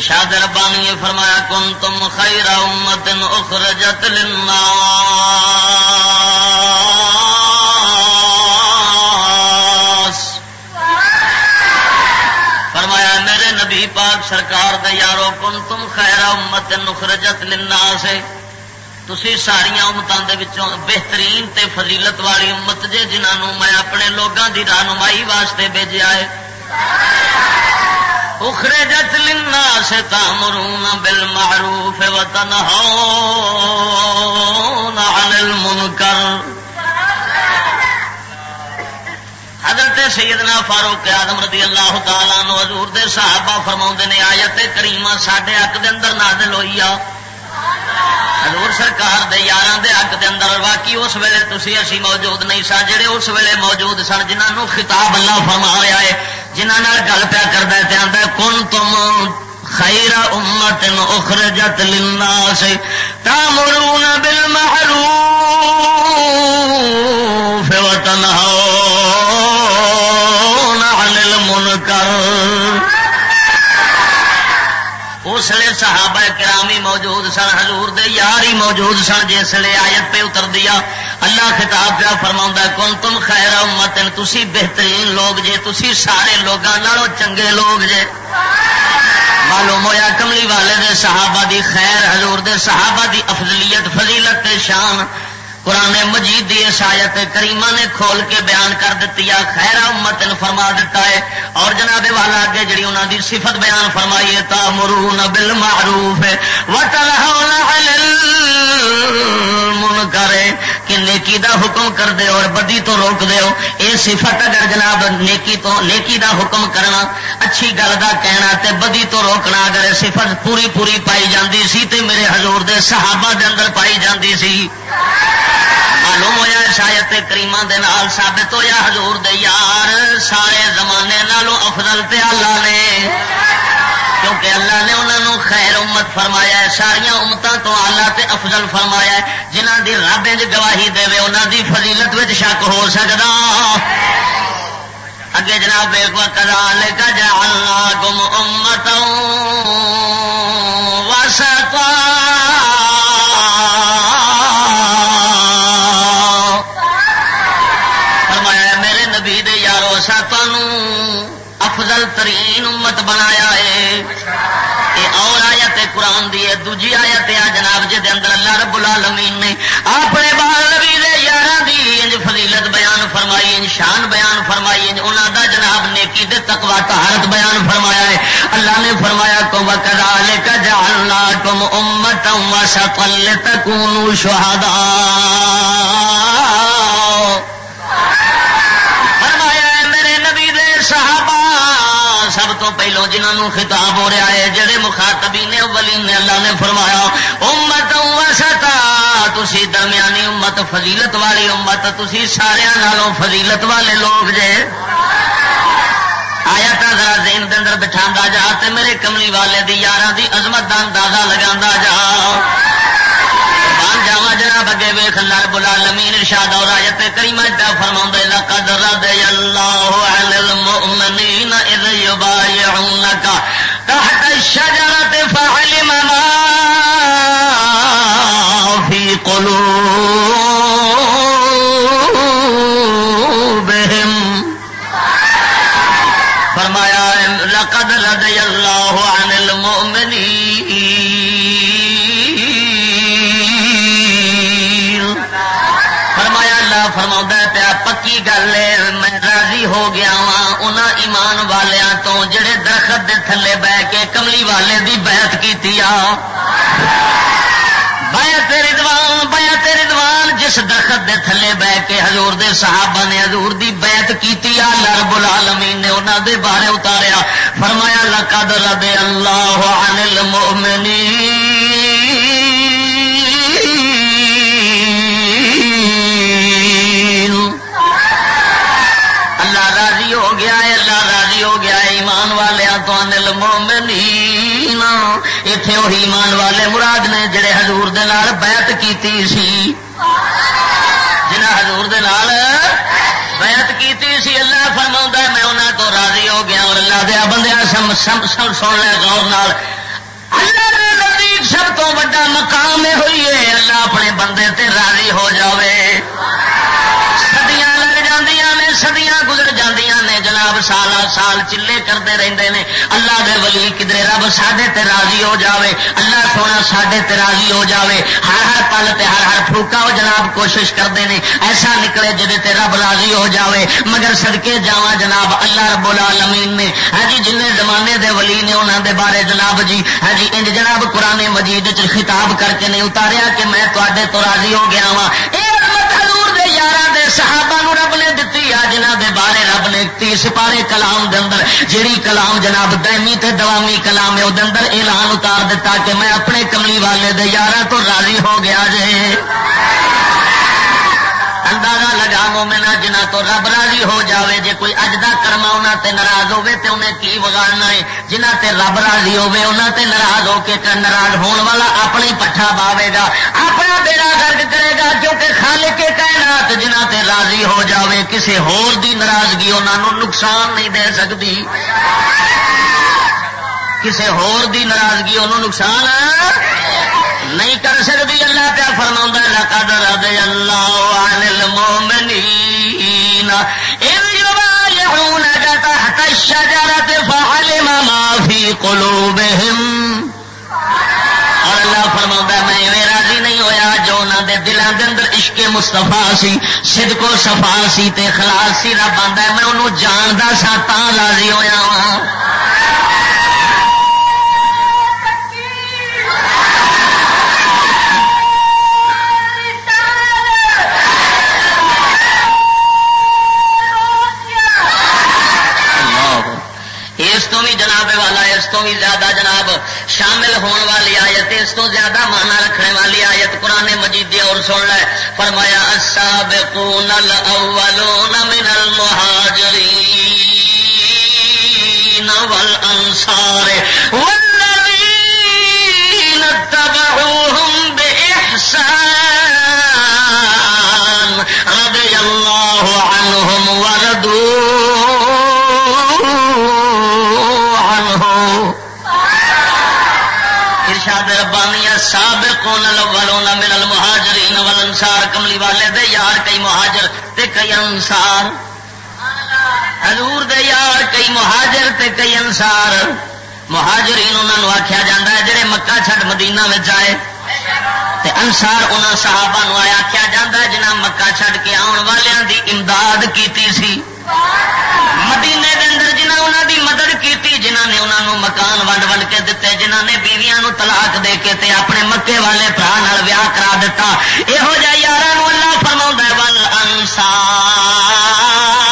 ارشاد ربانی نے فرمایا کن تم خیر امت اخرجت للناس. فرمایا، میرے نبی پاک سرکار دے یارو کن تم خیر امت اخرجت للناس. تسی ساریا امتوں کے بہترین تے فضیلت والی امت جے جنہوں میں اپنے لوگوں کی رہنمائی واسطے بھیجا ہے۔ اخرجت للناس تامرون بالمعروف وتنهون عن المنكر حضرت سیدنا فاروق آدم رضی اللہ تعالیٰ نو حضور دے صحابہ فرما نے آیت کریمہ ساڈے حق دے اندر نازل ہوئی آ۔ حضور سرکار دے یار دے حق دے اندر واقعی اس ویلے تسی اسی موجود نہیں سا جڑے اس ویلے موجود سن جنہوں خطاب اللہ فرما رہا ہے۔ جنہوں گل پیا کرتا ہے آتا کن تم خیر امت اخرجت للناس تامرون بالمعروف وتنهون اس لیے صحابہ کرامی موجود سن، حضور دے یار ہی موجود سن، جس لیے آیت پہ اتر دیا۔ اللہ خطاب پیا فرما کن تم خیر امت تسی بہترین لوگ جے، تسی سارے لوگوں چنگے لوگ جے۔ معلوم ہوا کملی والے دے صحابہ دی خیر، حضور دے صحابہ دی افضلیت، فضیلت شان۔ قرآن مجید دی آیت کریمہ نے کھول کے بیان کر دیتی ہے، خیر امت فرما دیتا ہے۔ اور جناب والا اگے جڑی انہوں دی صفت بیان فرمائی ہے تا مرون بل معروف کرے کہ نیکی دا حکم کر دے اور بدی تو روک دے اے صفت اگر جناب نیکی تو نیکی دا حکم کرنا، اچھی گل دا کہنا تے بدی تو روکنا اگر صفت پوری پوری پائی جاندی سی تے میرے حضور دے صحابہ دے اندر پائی جاندی سی۔ معلوم ہوا شاید کریما ثابت ہوا حضور دے یار سارے زمانے نالوں افضل تے اللہ نے۔ کیونکہ اللہ نے انہوں خیر امت فرمایا ہے ساریا امتوں تو آلہ تے افضل فرمایا ہے۔ جنہ دی رب گواہی دے انہوں دی فضیلت شک ہو سکتا اگے جناب کدا لے کا جا ترین بنایا ہے۔ اور آیت قرآن دی ہے، دوجی آیت آ جناب جی اندر اللہ رب العالمین نے اپنے بال نبی یار دی انج فضیلت بیان فرمائی، انج شان بیان فرمائی، انج انہوں دا جناب نیکی دے تقوا طہارت بیان فرمایا ہے۔ اللہ نے فرمایا کو وکذالک جعلناکم امتا وسطا لتکونوا شہداء خطاب ہو رہا ہے جہے مخاطبی نے ولی نے اللہ نے فرمایا، امت وسطا، تسی درمیانی امت، فضیلت والی امت، تسی سارا نالوں فضیلت والے لوگ جے۔ آیا تا ذرا دین دے اندر بٹھا جا، تے میرے کملی والے دی یار دی عظمت دا اندازہ لگا جا۔ جاوا جناب، اگے ویخ لال بلا لمین ارشاد اور آیت کریمہ دا فرما لقد رضي الله عن المؤمنين اذ يبايعونك تحت الشجرة فعلم ما درخت دے تھلے بہ کے کملی والے دی بیعت کی بیعت ردوان بیعت ردوان جس درخت دے تھلے بہ کے حضور دے صحابہ نے حضور دی بیعت کیتی آ۔ رب العالمین نے انہاں دے بارے اتاریا۔ فرمایا، لقد رضی اللہ عن المؤمنین۔ اتے وہی ایمان والے مراد نے جڑے حضور دے نال بیعت کیتی سی۔ جنہ حضور دے نال بیعت کیتی سی، اللہ فرما میں انہوں تو راضی ہو گیا اور اللہ دیا بندیا سم سم سم سن لے غور نال۔ تو وا مقام ہوئی ہے، اللہ اپنے بندے تے راضی ہو جاوے۔ سدیاں جاندیاں نے سدیاں گزر جاندیاں نے جناب سال سال چلے کرتے رہتے ہیں اللہ دے ولی کدھر رب سڈے تے راضی ہو جاوے، اللہ سونا سڈے تے راضی ہو جاوے۔ ہر ہر پل تے ہر ہر پھوکا وہ جناب کوشش کرتے ہیں ایسا نکلے جہد تے رب راضی ہو جاوے۔ مگر سدکے جا جناب، اللہ رب العالمین نے۔ ہاں جی جن زمانے دے ولی نے انہوں دے بارے جناب جی ہاں جی انج جناب قرآن مجید خطاب کر کے نہیں اتاریا کہ میں تے تو راضی ہو گیا وا صحابہ نو رب نے دتی آ جنہ دے بارے رب نے تیس پارے کلام دے اندر جیڑی کلام جناب دائمی تے دوامی کلام ہے وہ اندر اعلان اتار دیتا کہ میں اپنے کملی والے دے یارہ تو راضی ہو گیا جے۔ اندازہ مومنا جنہ تو رب راضی ہو جاوے، جے کوئی اج دا کرما انہاں تے ناراض ہوے تے انہیں کی وگاڑنا ہے؟ جنہ تے رب راضی ہوے انہاں تے ناراض ہو کے ناراض ہون والا اپنی پٹھا باوے گا، اپنا بیڑا گرد کرے گا، کیونکہ خالق کے کائنات جنہ تے راضی ہو جاوے، کسے ہور دی ناراضگی انہاں نقصان نہیں دے سکتی کسے ہور دی ناراضگی انہوں نقصان نہیں کر سکتی، اللہ پیا فرما لقد رضي الله عن المؤمنين إذ يبايعونك تحت الشجرة فعلم ما في قلوبهم اور اللہ فرما میں راضی نہیں ہویا جو انہوں دے دلوں دے اندر عشق مستفا سی سد کو سفا سی تے خلاص سی، رب آتا میں انہوں جاندا سا تا راضی ہویا ہاں شامل ہونے والی آیت اس تو زیادہ مانا رکھنے والی آیت قرآن مجید اور سن لے۔ فرمایا، السابقون الاولون من ربانی سابقون الاولون من المهاجرین والانصار، کملی والے دے یار کئی مہاجر تے کئی انصار۔ حضور دے یار کئی مہاجر تے کئی انصار۔ مہاجرین انہاں نو آخیا جا ہے، جڑے مکہ چھڈ مدینہ میں آئے۔ تے انسار انہوں صحابہ نو آخیا جا جنہ مکہ چھڈ کے آن والوں دی امداد کیتی سی؟ مدینے دے اندر جنہ انہوں دی مدد کیتی جنہ نے انہوں نے مکان ونڈ ونڈ کے دیتے جنہ نے بیویاں نو طلاق دے کے تے اپنے مکے والے برا ویاہ کرا دیتا یہو جہ یار اللہ فرما ول انسار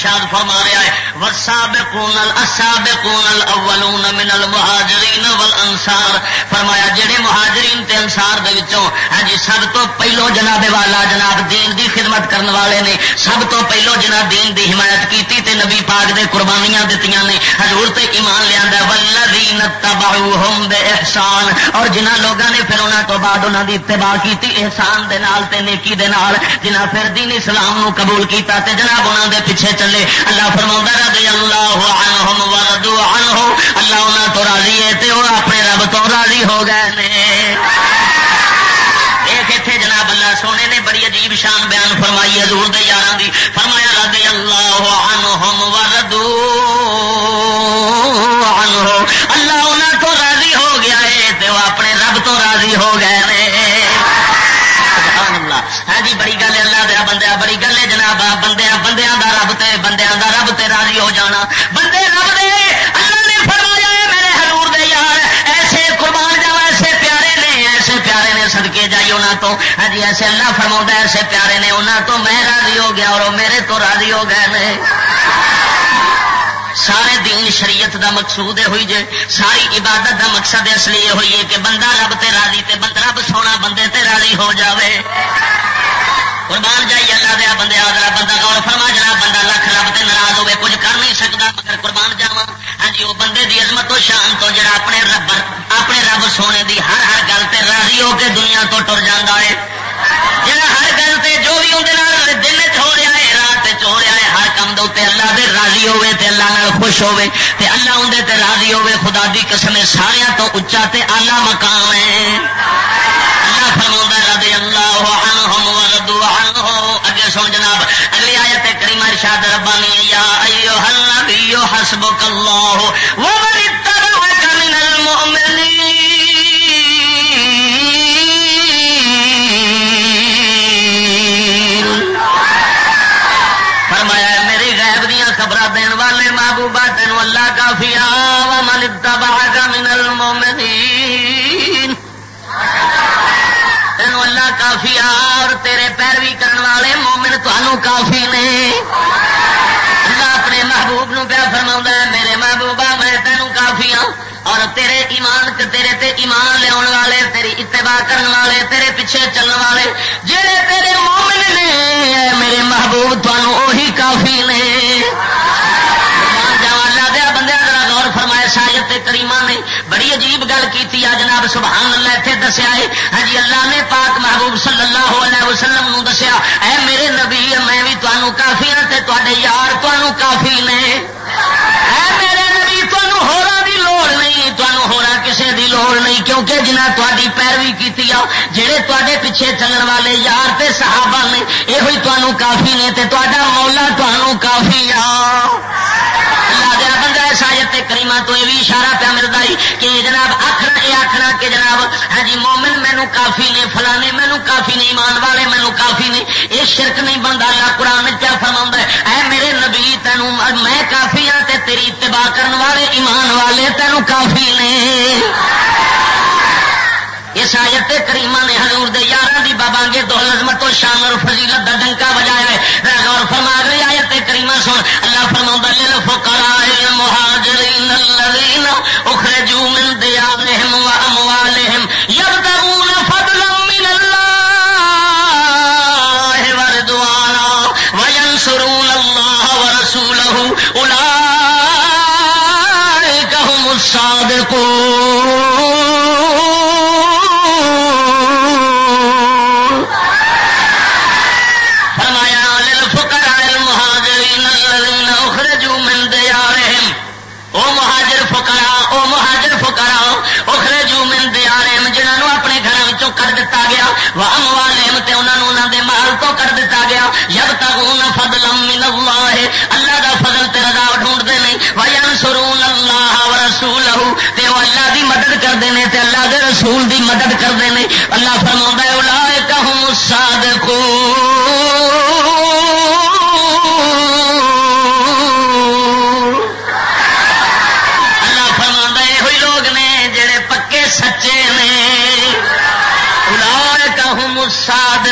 ارشاد فرما رہا ہے، والسابقون الاسابقون الاولون من المهاجرین والانصار فرمایا، جڑے مہاجرین تے انصار دے وچوں ہاں جی سب تو پہلو جناب والا جناب دین دی خدمت کرن والے نے، سب تو پہلو جناب دین دی حمایت کیتی تے نبی پاک دے قربانیاں دتیاں نے، حضور تے ایمان لیا والذین تبعوهم باحسان اور جنہ لوگوں نے پھر انہاں تو بعد انہاں دی اتباع کیتی، احسان دے نال تے نیکی دے نال جنہ پھر دین اسلام نو قبول کیتا تے جناب انہاں دے پیچھے چلے۔ اللہ فرماوندا رضی اللہ عنہم ورضوا عنہ اللہ انہاں تو راضی ہے تے وہ اپنے رب تو راضی ہو گئے نے۔ ایک اتنے جناب اللہ سونے نے بڑی عجیب شان بیان فرمائی حضور دے یاراں دی۔ فرمایا، رضی اللہ عنہم راضی ہو جانا۔ بندے رب دے، اللہ نے فرمایا میرے حضور دے یار، ایسے قربان جاوا ایسے پیارے نے، ایسے پیارے نے سدکے جائی انہوں تو۔ ہاں جی ایسے اللہ فرما ایسے پیارے نے انہوں تو میں راضی ہو گیا اور وہ میرے تو راضی ہو گئے نے۔ سارے دین شریعت دا مقصود یہ ہوئی جے۔ ساری عبادت دا مقصد اصلی یہ ہوئی ہے کہ بندہ رب تے راضی تے بند، رب سونا بندے تے راضی ہو جاوے۔ قربان جائی اللہ دیا بندے آدھا بندہ غور فرما جنا بندہ لکھ رب تے ناراض ہوے کچھ کر نہیں سکتا مگر قربان جاوا ہاں جی وہ بندے دی عظمت و شان تو جڑا اپنے رب اپنے رب سونے دی ہر ہر گل تے راضی ہو کے دنیا تو ٹر جا ہے۔ جا ہر گل سے جو بھی اندر دل چ ہو رہا ہے، رات چ ہو رہا ہے، ہر کام دے اللہ دے راضی ہوے تے اللہ نال خوش ہوے تے اللہ اندر تے راضی ہوے خدا دی قسم سارا تو اچا تے آلہ مقام ہے۔ اللہ فرما رضی اللہ عنہم وردو عنہ۔ اگے سن جناب اگلی آیت کریمہ ارشاد ربانی، یا ایوہ النبی حسبک اللہ، ومن اتبعک من المؤمنین۔ فرمایا، میری غیب دیاں خبرہ دین والے محبوبہ تین اللہ کافی من اتبعك من المؤمنین۔ تین اللہ کافی اور تیرے پیروی کرن والے مومن تمہوں کافی نے۔ اللہ اپنے محبوب نو پیا فرما میرے محبوبہ، میں تینوں کافی ہوں اور تیرے ایمان تیرے تے ایمان لیا والے، تیری اتباع کرن والے، تیرے پیچھے چلن والے جہے تیرے مومن نے میرے محبوب تمہوں وہی کافی نے نے بڑی عجیب گل کی جناب سبحان اللہ اتنے دسیا ہے ہاں جی اللہ نے پاک محبوب صلی اللہ علیہ وسلم نو دسیا، اے میرے نبی میں بھی تمہوں کافی ہوں تے یار تمہوں کافی نے۔ اے میرے نبی تمہوں ہورا دی لوڑ نہیں تمہوں ہورا کسے دی لوڑ نہیں، کیونکہ جنہ تاری پیروی کی آ جہے تے پیچھے چلن والے یار تے صحابہ نے یہ تمہوں کافی نے تے تا مولا تمہوں کافی آ۔ شاید کریما تو یہ بھی اشارہ پیا ملتا ہے کہ جناب آخر یہ آخنا کہ جناب ہاں جی مومن مینو کافی نے، فلانے مینو کافی نے، ایمان والے مینو کافی نے، یہ شرک نہیں بنتا اللہ قرآن کیا فرما ہے؟ اے میرے نبی، تینوں میں کافی ہاں تے تیری اتباع کرنے والے، ایمان والے تینوں کافی نے۔ اس آیت کریمہ نے حضور دے یار دی بابا گے تو لزمت و شان اور فضیلت دا ڈنکا بجایا ہے۔ غور فرما گئی آیت کریمہ سن۔ اللہ فرما لل فقراء المهاجرین الذين اخرجوا من کرتے ہیں اللہ کے رسول دی مدد کرتے ہیں۔ اللہ فرما الا ساد کو اللہ فرما یہ لوگ نے جڑے پکے سچے نے۔ الا کہ ساد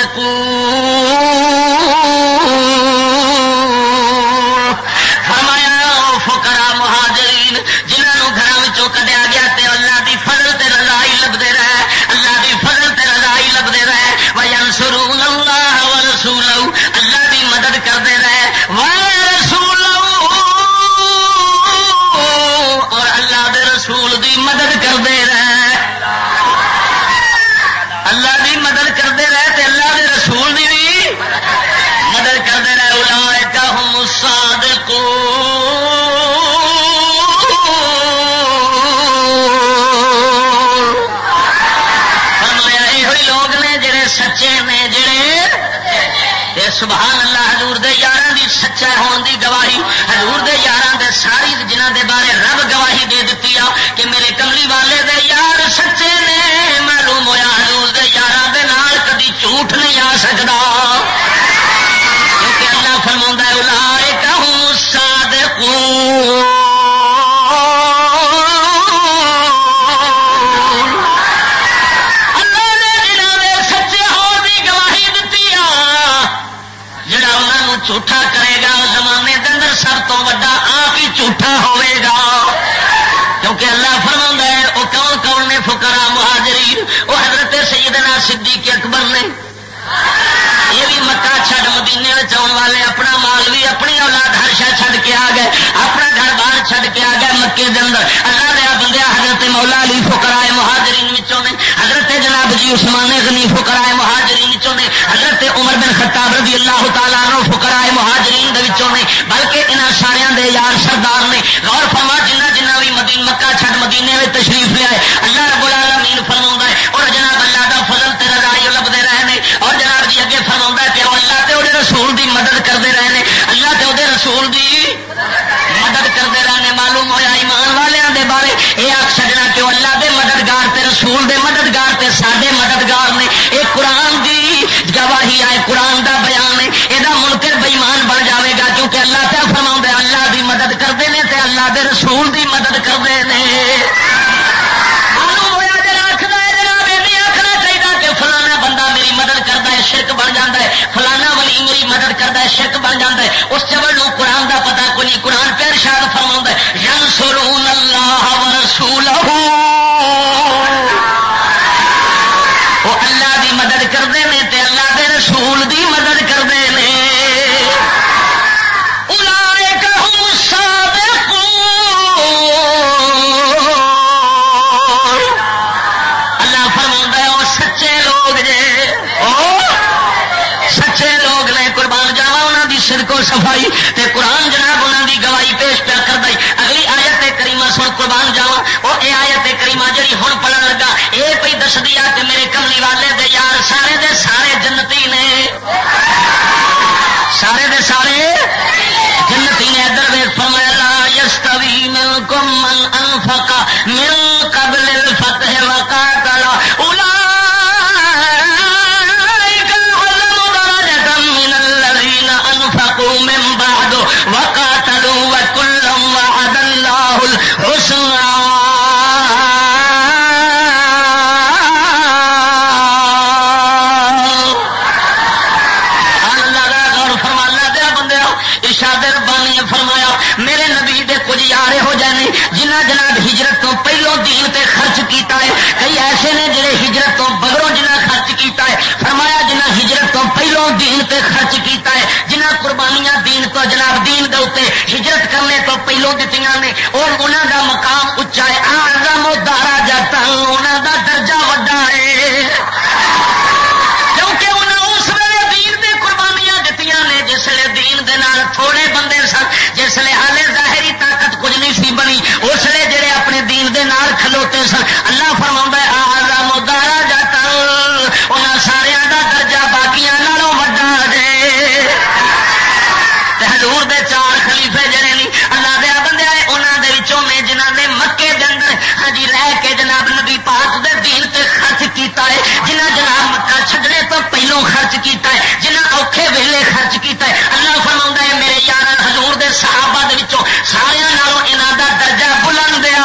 سبحان اللہ حضور دے یار دی سچا ہون دی گواہی، حضور دے یار دے ساری جنہ دے بارے رب گواہی دے دیتی آ، کہ میرے کملی والے دے یار سچے نے، معلوم ہوا حضور دے یار دے نال کدی جھوٹ نہیں آ سکتا جھوٹا کرے گا، زمانے کے اندر سب تو وا آپ ہی جھوٹا ہوئے گا۔ کیونکہ اللہ فرما ہے، وہ کون کون نے فکرا مہاجری وہ حضرت سیدنا صدیق اکبر نے۔ یہ بھی مکہ چھڈ، مدینے میں آن والے، اپنا مال بھی اپنی اولاد، ہر شہ چھڈ کے آ گئے۔ اپنا گھر باہر چھڈ کے آ گئے مکے کے اندر۔ اللہ دیا بندے حضرت مولا علی فکرائے مہاجرین نے۔ حضرت جناب جی عثمان غنی فکرائے مہاجرین چنے حضرت عمر بن خطاب رضی اللہ تعالیٰ نو فکرائے مہاجرین نے، بلکہ انہاں سارے دے یار سردار نے۔ غور فرما جنہ جنہ بھی مدین مکہ چھٹ مدینے میں تشریف لیا ہے اللہ رب العالمین فرما ہے، اور جناب اللہ دا فضل تے رضائی لبتے رہے اور جناب جی اگے فرما ہے کہ اللہ تے وہ رسول دی مدد کرتے رہے اللہ تے وہ رسول دی والی کرتا ہے، شرک بن جاتا ہے، اس چبل قرآن دا پتا کوئی قرآن پیر شاد فرما ہے جن سرون اللہ صفائی تے قرآن جناب انہوں دی گواہی پیش پیا کر دائی اگلی آیت کریمہ سن قربان جاوا وہ یہ آیت کریمہ جڑی ہوں پڑھن لگا یہ پہ دس دیا کہ میرے کملی والے دے یار سارے دے کرنے دیتی نے اندر جی رہ کے جناب نبی پاک دے دین تے خرچ کیتا ہے، جنہ جناب مکہ چھڈنے تو پہلوں خرچ کیتا ہے، جنہ اوکھے ویلے خرچ کیتا ہے۔ اللہ فرما ہے، میرے یار حضور دے صحابہ دے وچوں سارے نالوں انہاں دا درجہ بلند دیا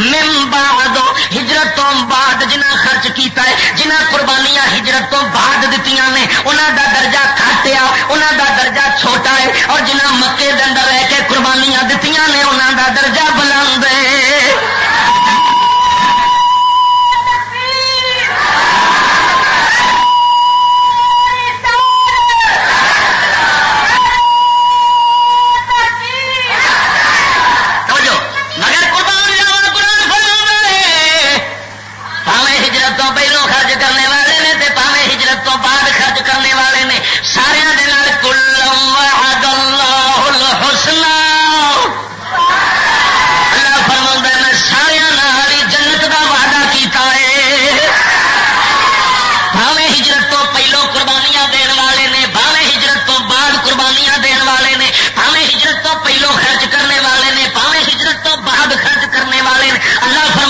من بعد ہجرت تو بعد جنہ خرچ کیتا ہے، جنہ قربانیاں ہجرت تو بعد دتیاں اللہ